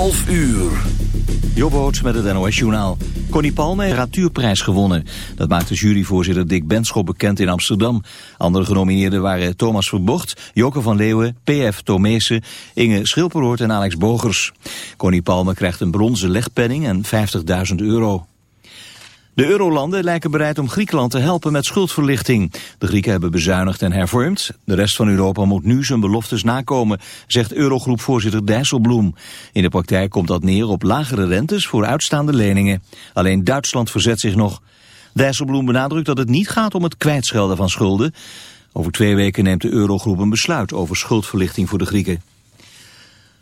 11 uur. Jobboot met het NOS Journaal. Connie Palme heeft de literatuurprijs gewonnen. Dat maakte juryvoorzitter Dick Benschop bekend in Amsterdam. Andere genomineerden waren Thomas Verbocht, Joke van Leeuwen, P.F. Tomeese, Inge Schilperoort en Alex Bogers. Connie Palme krijgt een bronzen legpenning en 50.000 euro. De eurolanden lijken bereid om Griekenland te helpen met schuldverlichting. De Grieken hebben bezuinigd en hervormd. De rest van Europa moet nu zijn beloftes nakomen, zegt Eurogroepvoorzitter Dijsselbloem. In de praktijk komt dat neer op lagere rentes voor uitstaande leningen. Alleen Duitsland verzet zich nog. Dijsselbloem benadrukt dat het niet gaat om het kwijtschelden van schulden. Over twee weken neemt de Eurogroep een besluit over schuldverlichting voor de Grieken.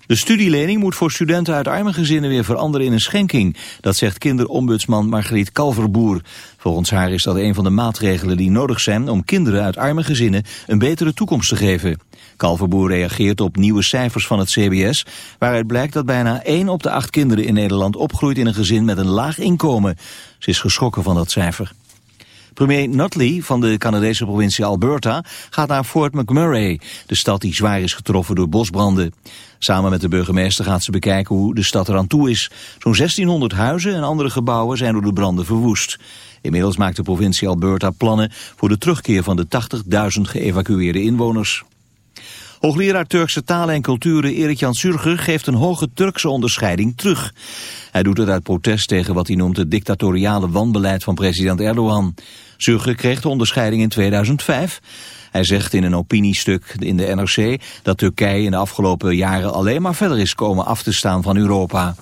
De studielening moet voor studenten uit arme gezinnen weer veranderen in een schenking. Dat zegt kinderombudsman Margriet Kalverboer. Volgens haar is dat een van de maatregelen die nodig zijn om kinderen uit arme gezinnen een betere toekomst te geven. Kalverboer reageert op nieuwe cijfers van het CBS, waaruit blijkt dat bijna 1 op de 8 kinderen in Nederland opgroeit in een gezin met een laag inkomen. Ze is geschrokken van dat cijfer. Premier Nutley van de Canadese provincie Alberta gaat naar Fort McMurray, de stad die zwaar is getroffen door bosbranden. Samen met de burgemeester gaat ze bekijken hoe de stad eraan toe is. Zo'n 1600 huizen en andere gebouwen zijn door de branden verwoest. Inmiddels maakt de provincie Alberta plannen voor de terugkeer van de 80.000 geëvacueerde inwoners. Hoogleraar Turkse talen en culturen Erik-Jan Surger geeft een hoge Turkse onderscheiding terug. Hij doet het uit protest tegen wat hij noemt het dictatoriale wanbeleid van president Erdogan. Surger kreeg de onderscheiding in 2005. Hij zegt in een opiniestuk in de NRC dat Turkije in de afgelopen jaren alleen maar verder is komen af te staan van Europa.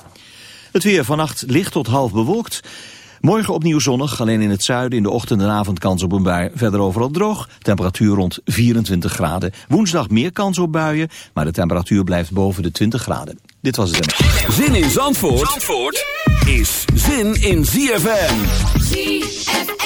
Het weer vannacht licht tot half bewolkt. Morgen opnieuw zonnig, alleen in het zuiden in de ochtend en avond kans op een bui. Verder overal droog, temperatuur rond 24 graden. Woensdag meer kans op buien, maar de temperatuur blijft boven de 20 graden. Dit was het. Zin in Zandvoort, Zandvoort is zin in ZFM. ZFM.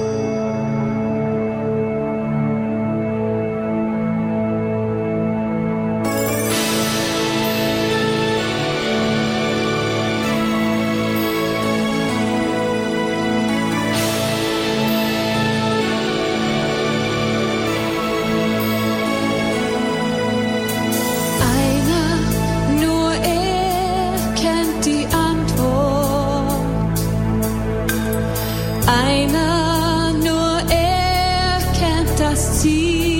see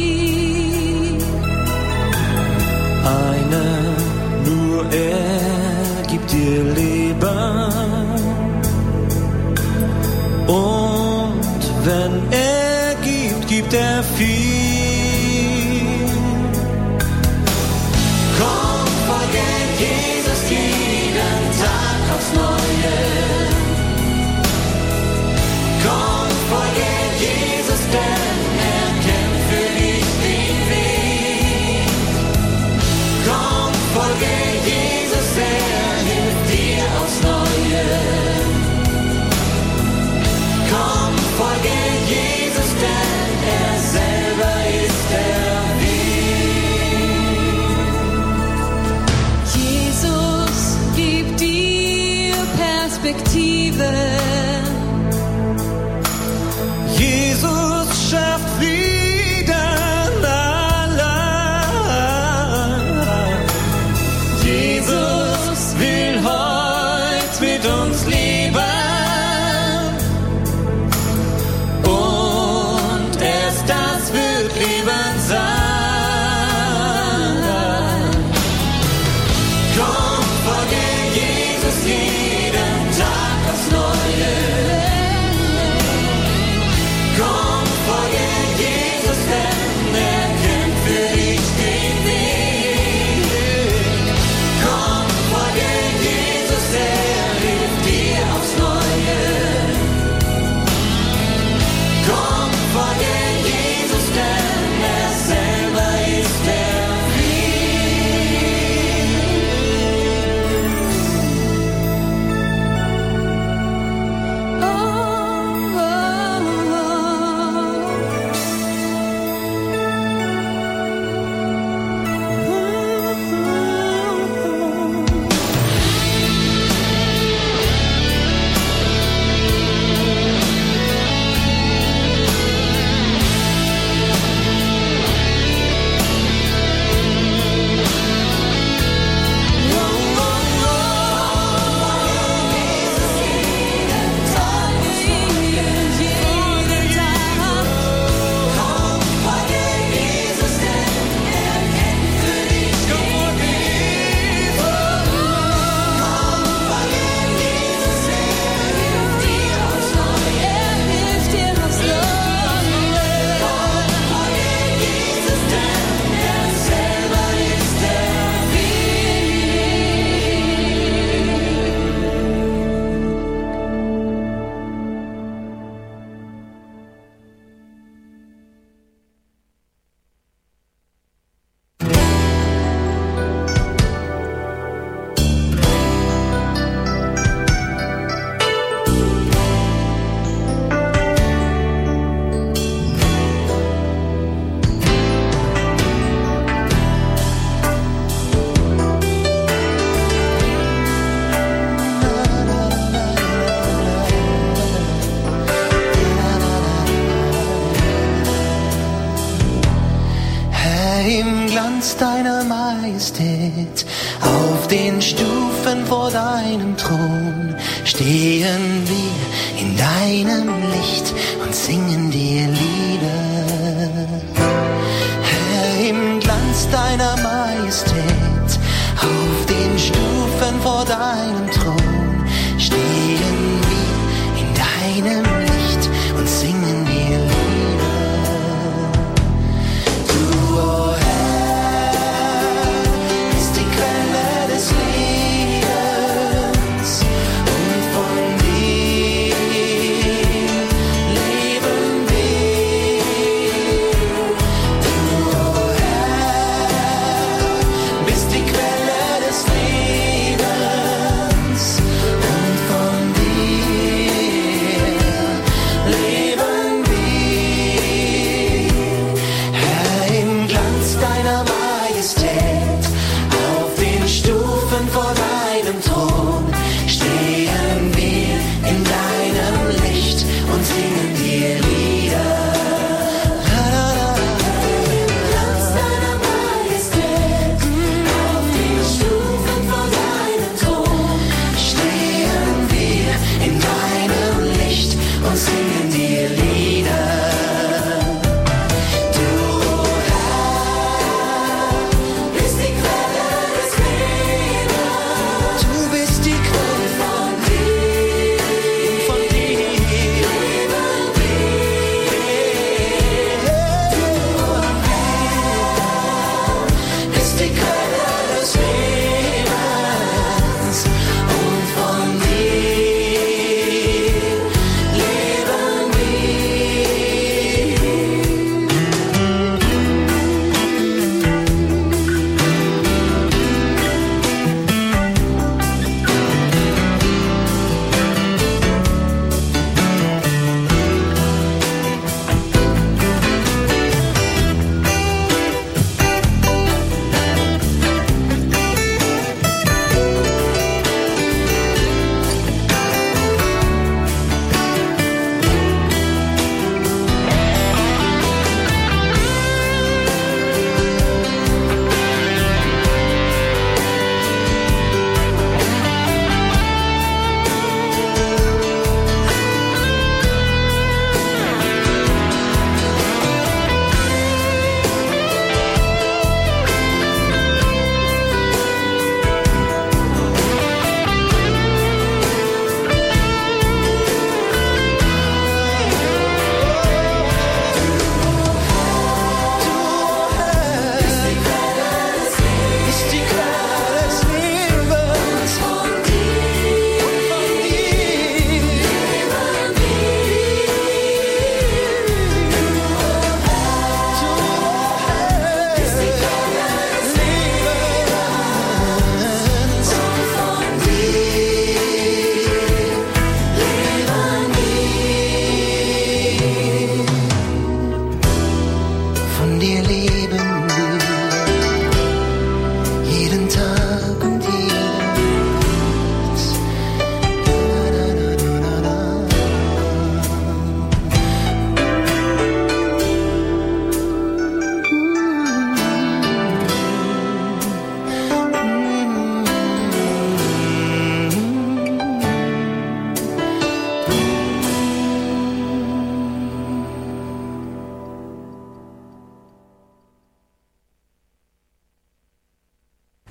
deiner Majestät, auf den Stufen vor deinem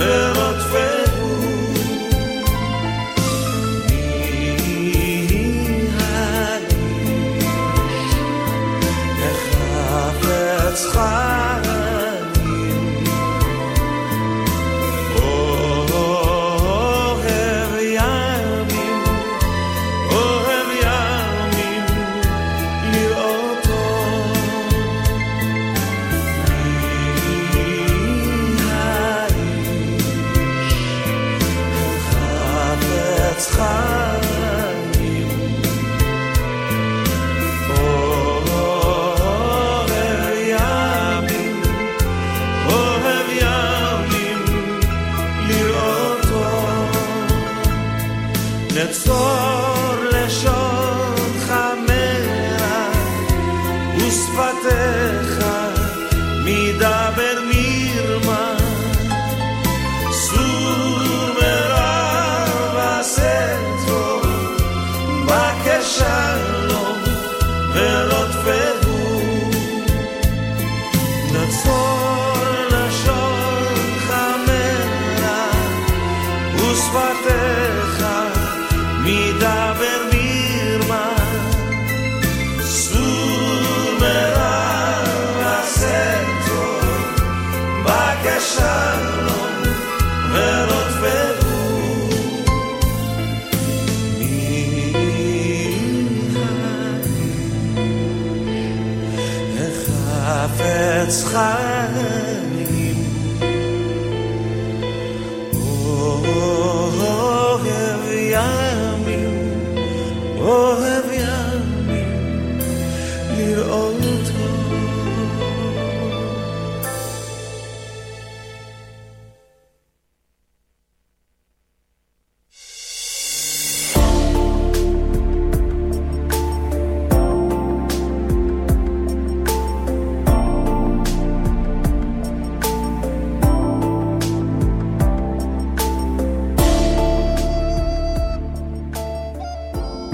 Yeah.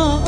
Oh.